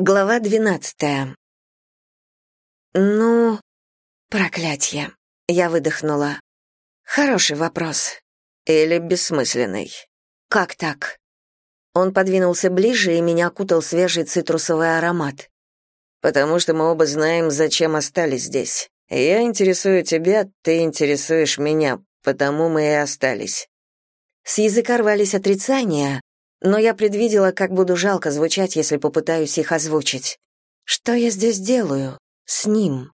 Глава двенадцатая. «Ну, проклятье!» — я выдохнула. «Хороший вопрос. Или бессмысленный. Как так?» Он подвинулся ближе, и меня окутал свежий цитрусовый аромат. «Потому что мы оба знаем, зачем остались здесь. Я интересую тебя, ты интересуешь меня, потому мы и остались». С языка рвались отрицания, но я предвидела, как буду жалко звучать, если попытаюсь их озвучить. Что я здесь делаю? С ним.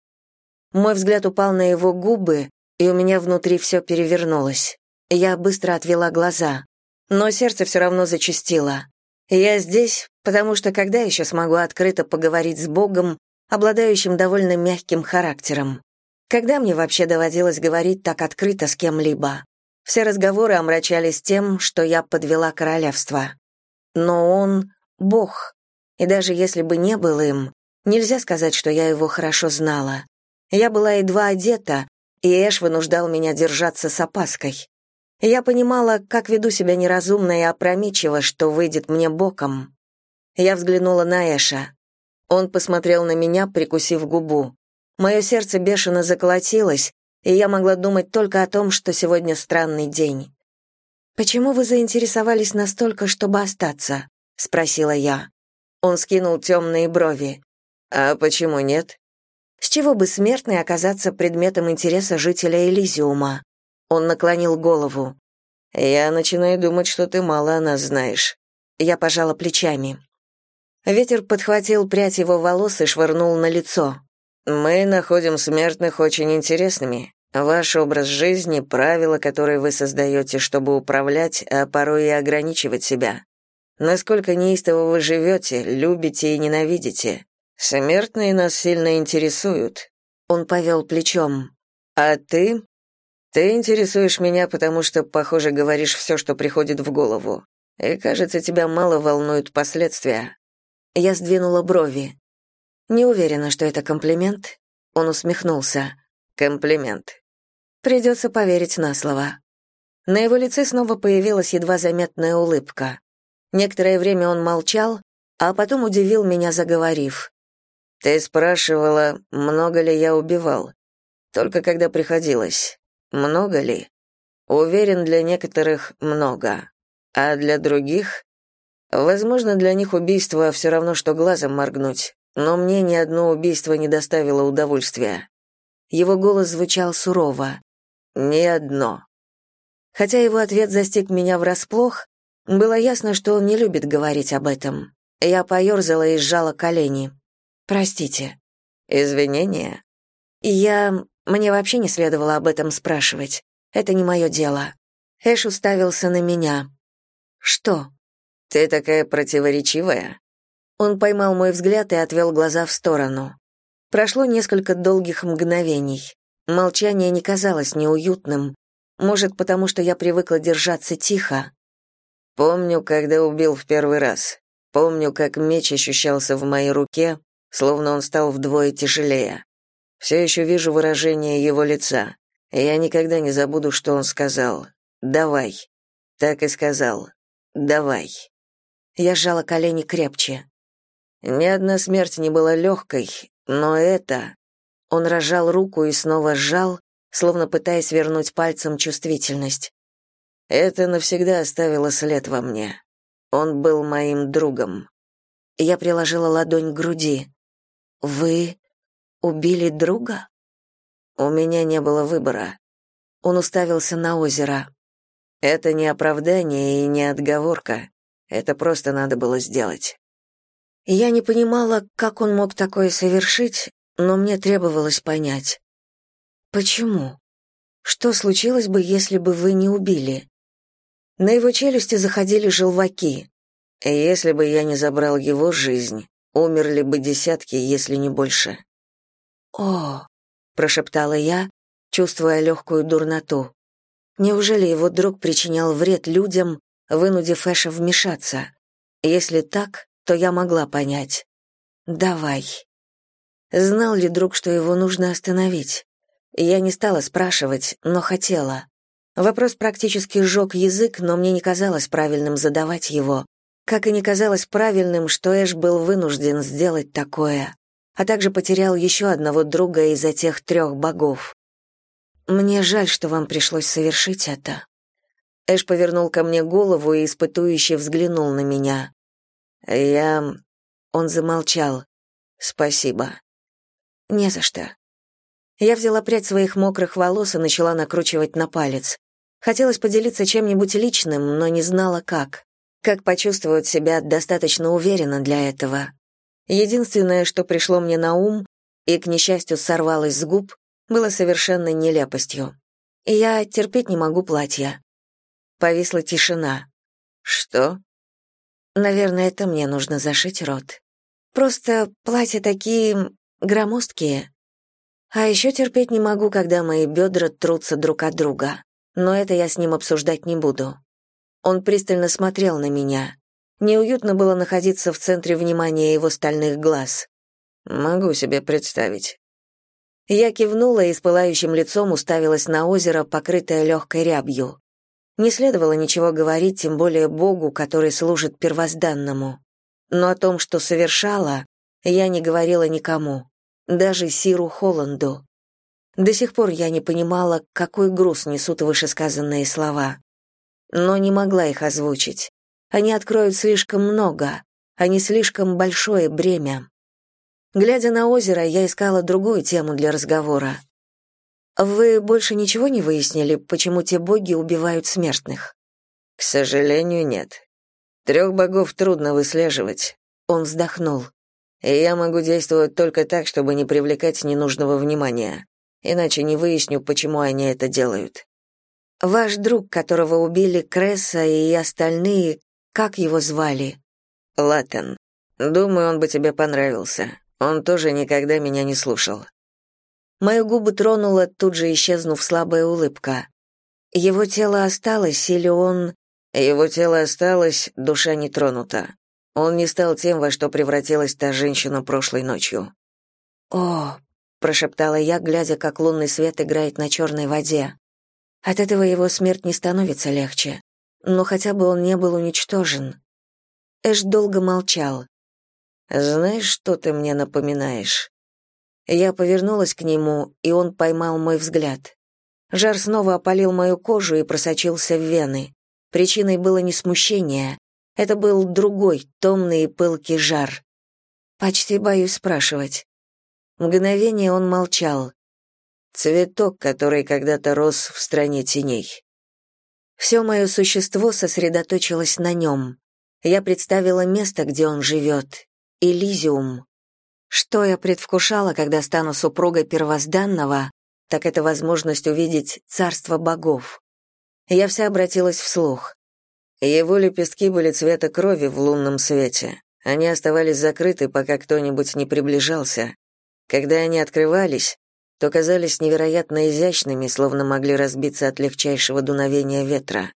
Мой взгляд упал на его губы, и у меня внутри все перевернулось. Я быстро отвела глаза, но сердце все равно зачастило. Я здесь, потому что когда еще смогу открыто поговорить с Богом, обладающим довольно мягким характером? Когда мне вообще доводилось говорить так открыто с кем-либо? Все разговоры омрачались тем, что я подвела королевство. Но он — бог, и даже если бы не был им, нельзя сказать, что я его хорошо знала. Я была едва одета, и Эш вынуждал меня держаться с опаской. Я понимала, как веду себя неразумно и опрометчиво, что выйдет мне боком. Я взглянула на Эша. Он посмотрел на меня, прикусив губу. Мое сердце бешено заколотилось, и я могла думать только о том, что сегодня странный день. «Почему вы заинтересовались настолько, чтобы остаться?» — спросила я. Он скинул темные брови. «А почему нет?» «С чего бы смертный оказаться предметом интереса жителя Элизиума?» Он наклонил голову. «Я начинаю думать, что ты мало о нас знаешь». Я пожала плечами. Ветер подхватил прядь его волос и швырнул на лицо. Мы находим смертных очень интересными. Ваш образ жизни, правила, которые вы создаете, чтобы управлять, а порой и ограничивать себя. Насколько неистово вы живете, любите и ненавидите. Смертные нас сильно интересуют. Он повел плечом. А ты? Ты интересуешь меня, потому что, похоже, говоришь все, что приходит в голову. И, кажется, тебя мало волнуют последствия. Я сдвинула брови. Не уверена, что это комплимент. Он усмехнулся. Комплимент. Придется поверить на слово. На его лице снова появилась едва заметная улыбка. Некоторое время он молчал, а потом удивил меня, заговорив. «Ты спрашивала, много ли я убивал? Только когда приходилось. Много ли? Уверен, для некоторых много. А для других? Возможно, для них убийство все равно, что глазом моргнуть но мне ни одно убийство не доставило удовольствия. Его голос звучал сурово. Ни одно. Хотя его ответ застиг меня врасплох, было ясно, что он не любит говорить об этом. Я поерзала и сжала колени. «Простите». «Извинения?» «Я... Мне вообще не следовало об этом спрашивать. Это не мое дело». Эш уставился на меня. «Что?» «Ты такая противоречивая. Он поймал мой взгляд и отвел глаза в сторону. Прошло несколько долгих мгновений. Молчание не казалось неуютным. Может, потому что я привыкла держаться тихо. Помню, когда убил в первый раз. Помню, как меч ощущался в моей руке, словно он стал вдвое тяжелее. Все еще вижу выражение его лица. И я никогда не забуду, что он сказал. «Давай». Так и сказал. «Давай». Я сжала колени крепче. Ни одна смерть не была легкой, но это... Он разжал руку и снова сжал, словно пытаясь вернуть пальцем чувствительность. Это навсегда оставило след во мне. Он был моим другом. Я приложила ладонь к груди. «Вы убили друга?» У меня не было выбора. Он уставился на озеро. Это не оправдание и не отговорка. Это просто надо было сделать. Я не понимала, как он мог такое совершить, но мне требовалось понять. Почему? Что случилось бы, если бы вы не убили? На его челюсти заходили желваки. Если бы я не забрал его жизнь, умерли бы десятки, если не больше. О, прошептала я, чувствуя легкую дурноту. Неужели его друг причинял вред людям, вынудив Эша вмешаться? Если так, то я могла понять. «Давай». Знал ли друг, что его нужно остановить? Я не стала спрашивать, но хотела. Вопрос практически сжег язык, но мне не казалось правильным задавать его. Как и не казалось правильным, что Эш был вынужден сделать такое, а также потерял еще одного друга из-за тех трех богов. «Мне жаль, что вам пришлось совершить это». Эш повернул ко мне голову и испытующе взглянул на меня. «Я...» Он замолчал. «Спасибо». «Не за что». Я взяла прядь своих мокрых волос и начала накручивать на палец. Хотелось поделиться чем-нибудь личным, но не знала как. Как почувствовать себя достаточно уверенно для этого. Единственное, что пришло мне на ум и, к несчастью, сорвалось с губ, было совершенной нелепостью. Я терпеть не могу платья. Повисла тишина. «Что?» «Наверное, это мне нужно зашить рот. Просто платья такие громоздкие. А еще терпеть не могу, когда мои бедра трутся друг от друга. Но это я с ним обсуждать не буду. Он пристально смотрел на меня. Неуютно было находиться в центре внимания его стальных глаз. «Могу себе представить». Я кивнула и с пылающим лицом уставилась на озеро, покрытое легкой рябью. Не следовало ничего говорить, тем более Богу, который служит первозданному. Но о том, что совершала, я не говорила никому, даже Сиру Холланду. До сих пор я не понимала, какой груз несут вышесказанные слова. Но не могла их озвучить. Они откроют слишком много, они слишком большое бремя. Глядя на озеро, я искала другую тему для разговора. Вы больше ничего не выяснили, почему те боги убивают смертных? К сожалению, нет. Трех богов трудно выслеживать. Он вздохнул. И я могу действовать только так, чтобы не привлекать ненужного внимания. Иначе не выясню, почему они это делают. Ваш друг, которого убили Кресса и остальные, как его звали? Латен. Думаю, он бы тебе понравился. Он тоже никогда меня не слушал. Мою губы тронула, тут же исчезнув слабая улыбка. Его тело осталось или он... Его тело осталось, душа не тронута. Он не стал тем, во что превратилась та женщина прошлой ночью. «О!» — прошептала я, глядя, как лунный свет играет на черной воде. От этого его смерть не становится легче но хотя бы он не был уничтожен. Эш долго молчал. «Знаешь, что ты мне напоминаешь?» Я повернулась к нему, и он поймал мой взгляд. Жар снова опалил мою кожу и просочился в вены. Причиной было не смущение. Это был другой, томный и пылкий жар. Почти боюсь спрашивать. Мгновение он молчал. Цветок, который когда-то рос в стране теней. Все мое существо сосредоточилось на нем. Я представила место, где он живет. Элизиум. Что я предвкушала, когда стану супругой первозданного, так это возможность увидеть царство богов. Я вся обратилась вслух. Его лепестки были цвета крови в лунном свете. Они оставались закрыты, пока кто-нибудь не приближался. Когда они открывались, то казались невероятно изящными, словно могли разбиться от легчайшего дуновения ветра.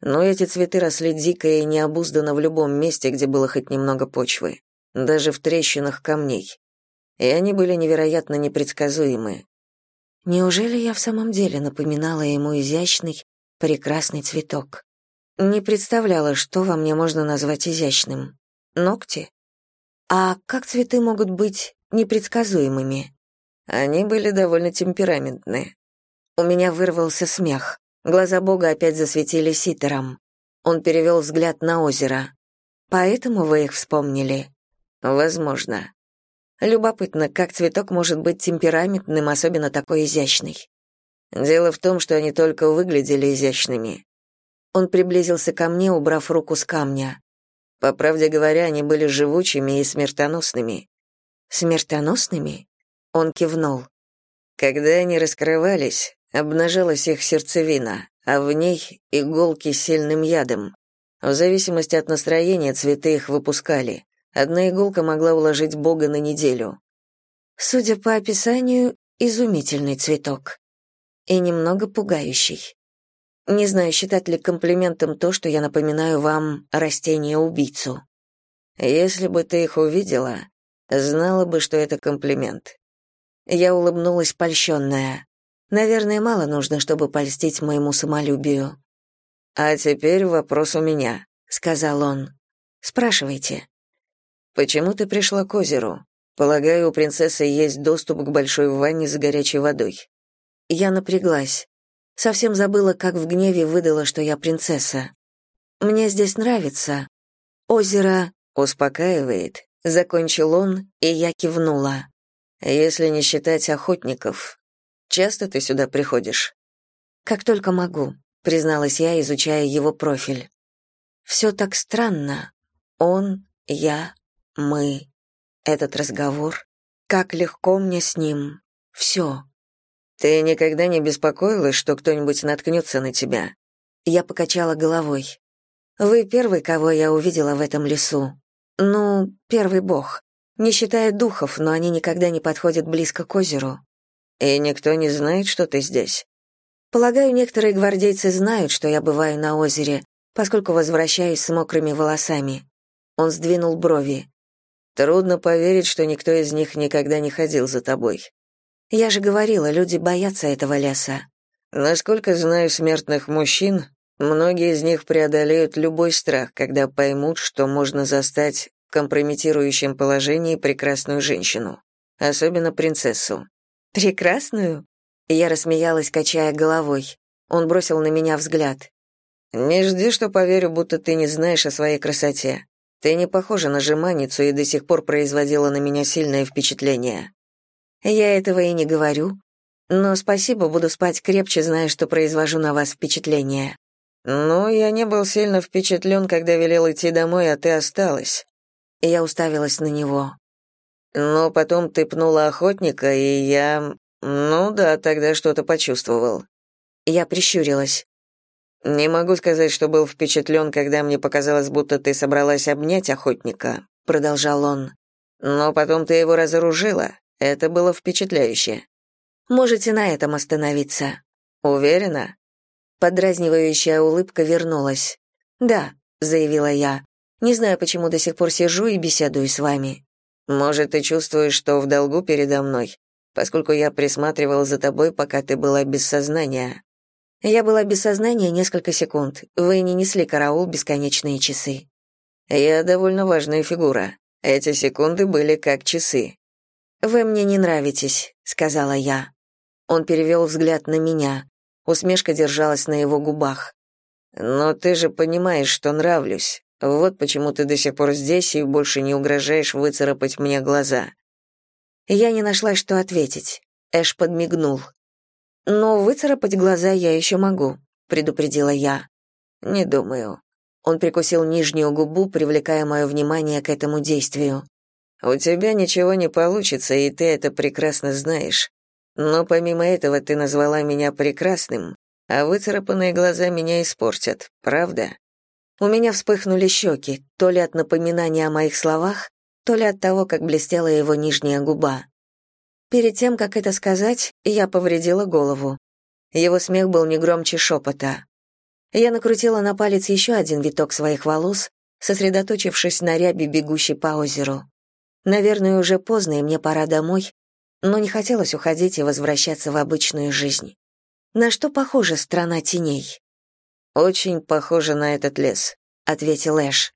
Но эти цветы росли дико и необузданно в любом месте, где было хоть немного почвы, даже в трещинах камней. И они были невероятно непредсказуемы. Неужели я в самом деле напоминала ему изящный, прекрасный цветок? Не представляла, что во мне можно назвать изящным. Ногти? А как цветы могут быть непредсказуемыми? Они были довольно темпераментны. У меня вырвался смех. Глаза Бога опять засветили ситером. Он перевел взгляд на озеро. Поэтому вы их вспомнили? Возможно. Любопытно, как цветок может быть темпераментным, особенно такой изящный. Дело в том, что они только выглядели изящными. Он приблизился ко мне, убрав руку с камня. По правде говоря, они были живучими и смертоносными. Смертоносными? Он кивнул. Когда они раскрывались, обнажалась их сердцевина, а в ней иголки с сильным ядом. В зависимости от настроения цветы их выпускали. Одна иголка могла уложить Бога на неделю. Судя по описанию, изумительный цветок. И немного пугающий. Не знаю, считать ли комплиментом то, что я напоминаю вам растение-убийцу. Если бы ты их увидела, знала бы, что это комплимент. Я улыбнулась польщенная. Наверное, мало нужно, чтобы польстить моему самолюбию. «А теперь вопрос у меня», — сказал он. Спрашивайте. Почему ты пришла к озеру? Полагаю, у принцессы есть доступ к большой ванне с горячей водой. Я напряглась. Совсем забыла, как в гневе выдала, что я принцесса. Мне здесь нравится. Озеро успокаивает, закончил он, и я кивнула. Если не считать охотников, часто ты сюда приходишь? Как только могу, призналась я, изучая его профиль. Все так странно. Он, я, мы. Этот разговор. Как легко мне с ним. Все. Ты никогда не беспокоилась, что кто-нибудь наткнется на тебя? Я покачала головой. Вы первый, кого я увидела в этом лесу. Ну, первый бог. Не считая духов, но они никогда не подходят близко к озеру. И никто не знает, что ты здесь. Полагаю, некоторые гвардейцы знают, что я бываю на озере, поскольку возвращаюсь с мокрыми волосами. Он сдвинул брови. Трудно поверить, что никто из них никогда не ходил за тобой. Я же говорила, люди боятся этого леса. Насколько знаю смертных мужчин, многие из них преодолеют любой страх, когда поймут, что можно застать в компрометирующем положении прекрасную женщину, особенно принцессу. Прекрасную? Я рассмеялась, качая головой. Он бросил на меня взгляд. Не жди, что поверю, будто ты не знаешь о своей красоте. Ты не похожа на жеманницу и до сих пор производила на меня сильное впечатление. Я этого и не говорю. Но спасибо, буду спать крепче, зная, что произвожу на вас впечатление. Ну, я не был сильно впечатлен, когда велел идти домой, а ты осталась. Я уставилась на него. Но потом ты пнула охотника, и я... Ну да, тогда что-то почувствовал. Я прищурилась. Не могу сказать, что был впечатлен, когда мне показалось, будто ты собралась обнять охотника, продолжал он. Но потом ты его разоружила. Это было впечатляюще. Можете на этом остановиться. Уверена? Подразнивающая улыбка вернулась. Да, заявила я. Не знаю, почему до сих пор сижу и беседую с вами. Может, ты чувствуешь, что в долгу передо мной, поскольку я присматривал за тобой, пока ты была без сознания. Я была без сознания несколько секунд. Вы не несли караул бесконечные часы. Я довольно важная фигура. Эти секунды были как часы. «Вы мне не нравитесь», — сказала я. Он перевел взгляд на меня. Усмешка держалась на его губах. «Но ты же понимаешь, что нравлюсь. Вот почему ты до сих пор здесь и больше не угрожаешь выцарапать мне глаза». Я не нашла, что ответить. Эш подмигнул. «Но выцарапать глаза я еще могу», — предупредила я. «Не думаю». Он прикусил нижнюю губу, привлекая мое внимание к этому действию. У тебя ничего не получится, и ты это прекрасно знаешь. Но помимо этого ты назвала меня прекрасным, а выцарапанные глаза меня испортят, правда? У меня вспыхнули щеки, то ли от напоминания о моих словах, то ли от того, как блестела его нижняя губа. Перед тем, как это сказать, я повредила голову. Его смех был не громче шепота. Я накрутила на палец еще один виток своих волос, сосредоточившись на рябе, бегущей по озеру. Наверное, уже поздно, и мне пора домой, но не хотелось уходить и возвращаться в обычную жизнь. На что похожа страна теней? Очень похожа на этот лес, ответил Эш.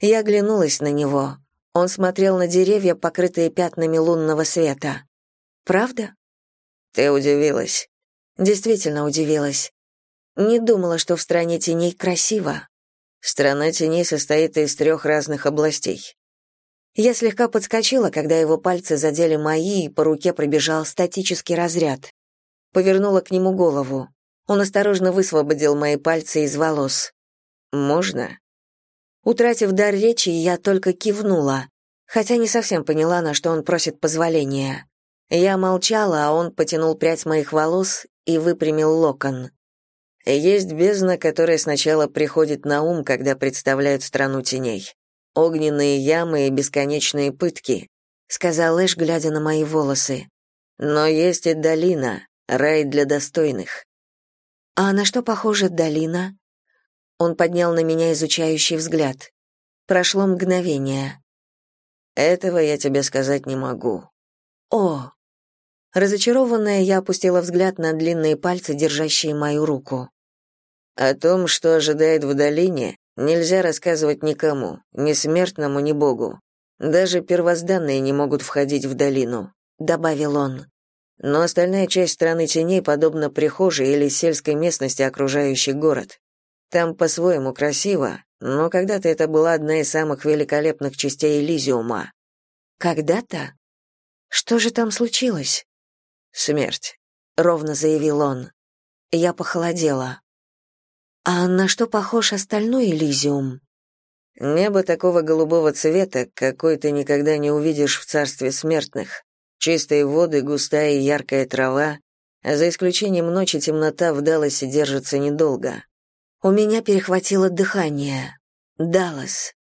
Я оглянулась на него. Он смотрел на деревья, покрытые пятнами лунного света. Правда? Ты удивилась. Действительно удивилась. Не думала, что в стране теней красиво. Страна теней состоит из трех разных областей. Я слегка подскочила, когда его пальцы задели мои, и по руке пробежал статический разряд. Повернула к нему голову. Он осторожно высвободил мои пальцы из волос. «Можно?» Утратив дар речи, я только кивнула, хотя не совсем поняла, на что он просит позволения. Я молчала, а он потянул прядь моих волос и выпрямил локон. Есть бездна, которая сначала приходит на ум, когда представляют страну теней огненные ямы и бесконечные пытки», — сказал Эш, глядя на мои волосы. «Но есть и долина, рай для достойных». «А на что похожа долина?» Он поднял на меня изучающий взгляд. Прошло мгновение. «Этого я тебе сказать не могу». «О!» Разочарованная, я опустила взгляд на длинные пальцы, держащие мою руку. О том, что ожидает в долине, Нельзя рассказывать никому, ни смертному, ни богу. Даже первозданные не могут входить в долину», — добавил он. «Но остальная часть страны теней подобна прихожей или сельской местности, окружающей город. Там по-своему красиво, но когда-то это была одна из самых великолепных частей Элизиума». «Когда-то? Что же там случилось?» «Смерть», — ровно заявил он. Я похолодела. А на что похож остальной Элизиум? Небо такого голубого цвета, какой ты никогда не увидишь в царстве смертных. Чистые воды, густая и яркая трава, а за исключением ночи темнота в Далласе держится недолго. У меня перехватило дыхание. Даллас.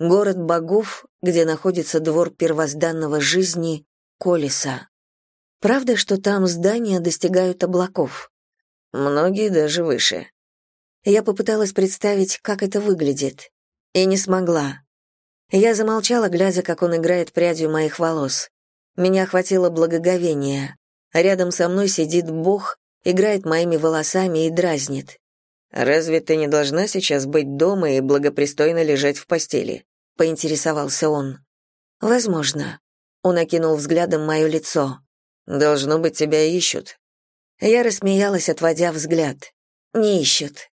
Город богов, где находится двор первозданного жизни, Колеса. Правда, что там здания достигают облаков? Многие даже выше. Я попыталась представить, как это выглядит, и не смогла. Я замолчала, глядя, как он играет прядью моих волос. Меня охватило благоговение. Рядом со мной сидит Бог, играет моими волосами и дразнит. «Разве ты не должна сейчас быть дома и благопристойно лежать в постели?» — поинтересовался он. «Возможно». Он окинул взглядом мое лицо. «Должно быть, тебя ищут». Я рассмеялась, отводя взгляд. «Не ищут.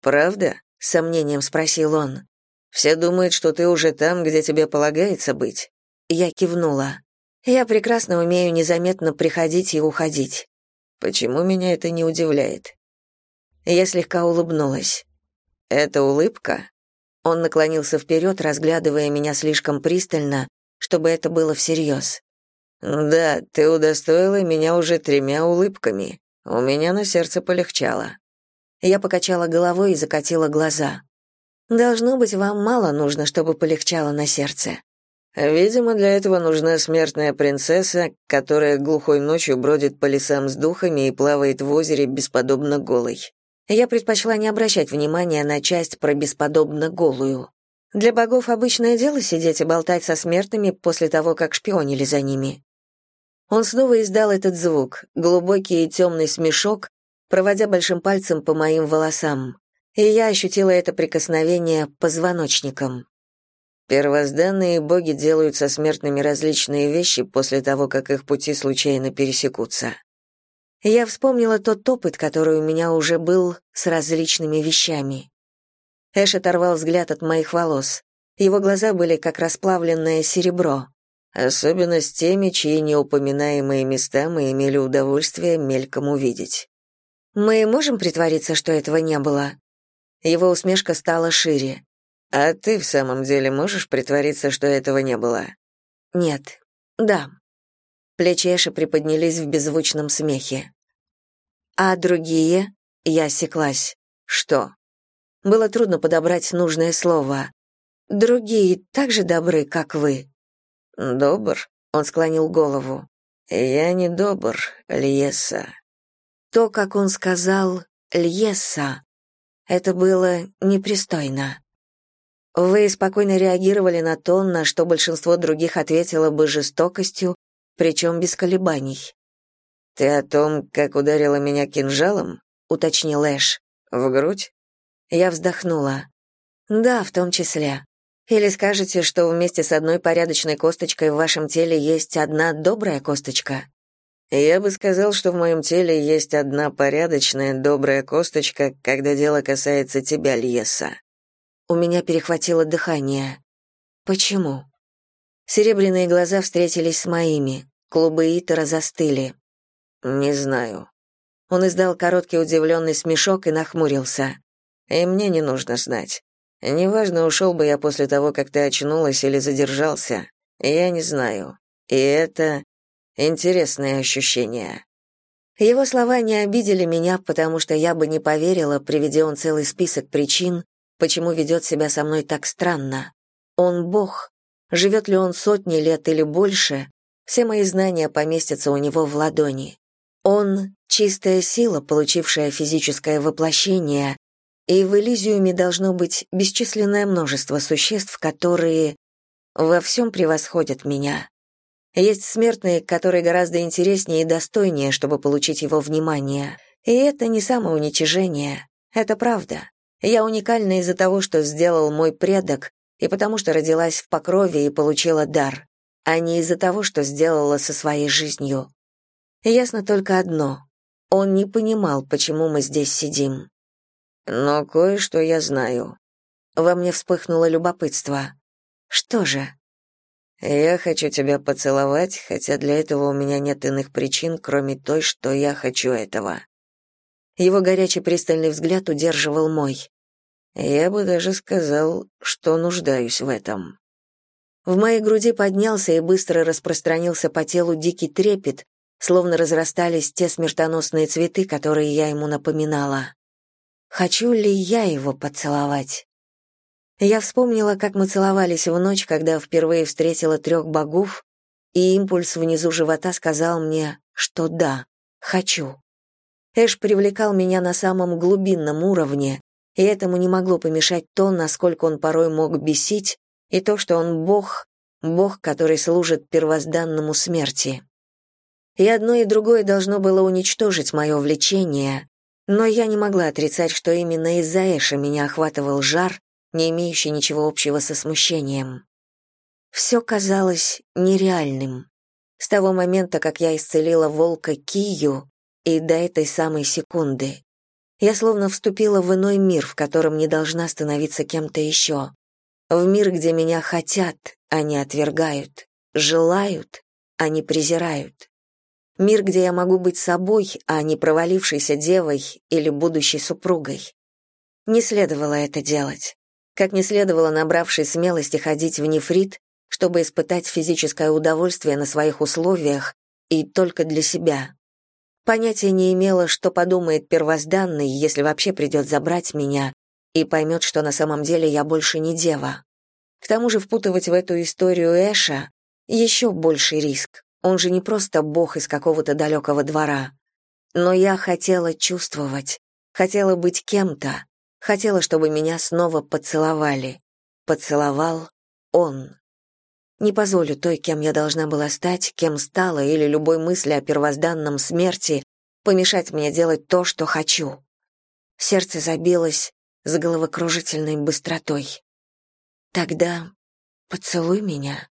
«Правда?» — с сомнением спросил он. «Все думают, что ты уже там, где тебе полагается быть». Я кивнула. «Я прекрасно умею незаметно приходить и уходить». «Почему меня это не удивляет?» Я слегка улыбнулась. «Это улыбка?» Он наклонился вперед, разглядывая меня слишком пристально, чтобы это было всерьез. «Да, ты удостоила меня уже тремя улыбками. У меня на сердце полегчало». Я покачала головой и закатила глаза. Должно быть, вам мало нужно, чтобы полегчало на сердце. Видимо, для этого нужна смертная принцесса, которая глухой ночью бродит по лесам с духами и плавает в озере бесподобно голой. Я предпочла не обращать внимания на часть про бесподобно голую. Для богов обычное дело сидеть и болтать со смертными после того, как шпионили за ними. Он снова издал этот звук, глубокий и темный смешок, проводя большим пальцем по моим волосам, и я ощутила это прикосновение позвоночником. Первозданные боги делают со смертными различные вещи после того, как их пути случайно пересекутся. Я вспомнила тот опыт, который у меня уже был с различными вещами. Эш оторвал взгляд от моих волос. Его глаза были как расплавленное серебро. Особенно с теми, чьи неупоминаемые места мы имели удовольствие мельком увидеть. Мы можем притвориться, что этого не было? Его усмешка стала шире. А ты в самом деле можешь притвориться, что этого не было? Нет. Да. Плечи Эши приподнялись в беззвучном смехе. А другие? Я осеклась. Что? Было трудно подобрать нужное слово. Другие так же добры, как вы. Добр? Он склонил голову. Я не добр, Льеса. То, как он сказал «Льеса», это было непристойно. Вы спокойно реагировали на то, на что большинство других ответило бы жестокостью, причем без колебаний. «Ты о том, как ударила меня кинжалом?» — уточнил Эш. «В грудь?» Я вздохнула. «Да, в том числе. Или скажете, что вместе с одной порядочной косточкой в вашем теле есть одна добрая косточка?» Я бы сказал, что в моем теле есть одна порядочная, добрая косточка, когда дело касается тебя, Льеса. У меня перехватило дыхание. Почему? Серебряные глаза встретились с моими. Клубы Итера застыли. Не знаю. Он издал короткий удивленный смешок и нахмурился. И мне не нужно знать. Неважно, ушел бы я после того, как ты очнулась или задержался. Я не знаю. И это Интересные ощущения. Его слова не обидели меня, потому что я бы не поверила, приведя он целый список причин, почему ведет себя со мной так странно. Он бог. Живет ли он сотни лет или больше, все мои знания поместятся у него в ладони. Он — чистая сила, получившая физическое воплощение, и в Элизиуме должно быть бесчисленное множество существ, которые во всем превосходят меня. Есть смертные, которые гораздо интереснее и достойнее, чтобы получить его внимание. И это не самоуничижение, это правда. Я уникальна из-за того, что сделал мой предок, и потому что родилась в покрове и получила дар, а не из-за того, что сделала со своей жизнью. Ясно только одно. Он не понимал, почему мы здесь сидим. Но кое-что я знаю. Во мне вспыхнуло любопытство. Что же? Я хочу тебя поцеловать, хотя для этого у меня нет иных причин, кроме той, что я хочу этого. Его горячий пристальный взгляд удерживал мой. Я бы даже сказал, что нуждаюсь в этом. В моей груди поднялся и быстро распространился по телу дикий трепет, словно разрастались те смертоносные цветы, которые я ему напоминала. Хочу ли я его поцеловать? Я вспомнила, как мы целовались в ночь, когда впервые встретила трех богов, и импульс внизу живота сказал мне, что да, хочу. Эш привлекал меня на самом глубинном уровне, и этому не могло помешать то, насколько он порой мог бесить, и то, что он бог, бог, который служит первозданному смерти. И одно и другое должно было уничтожить мое влечение, но я не могла отрицать, что именно из-за Эша меня охватывал жар, не имеющий ничего общего со смущением. Все казалось нереальным. С того момента, как я исцелила волка Кию, и до этой самой секунды. Я словно вступила в иной мир, в котором не должна становиться кем-то еще. В мир, где меня хотят, а не отвергают, желают, а не презирают. Мир, где я могу быть собой, а не провалившейся девой или будущей супругой. Не следовало это делать. Как не следовало, набравшись смелости, ходить в нефрит, чтобы испытать физическое удовольствие на своих условиях и только для себя. Понятия не имела, что подумает первозданный, если вообще придет забрать меня, и поймет, что на самом деле я больше не дева. К тому же впутывать в эту историю Эша — еще больший риск. Он же не просто бог из какого-то далекого двора. Но я хотела чувствовать, хотела быть кем-то, хотела, чтобы меня снова поцеловали. Поцеловал он. Не позволю той, кем я должна была стать, кем стала, или любой мысли о первозданном смерти помешать мне делать то, что хочу. Сердце забилось с головокружительной быстротой. Тогда поцелуй меня.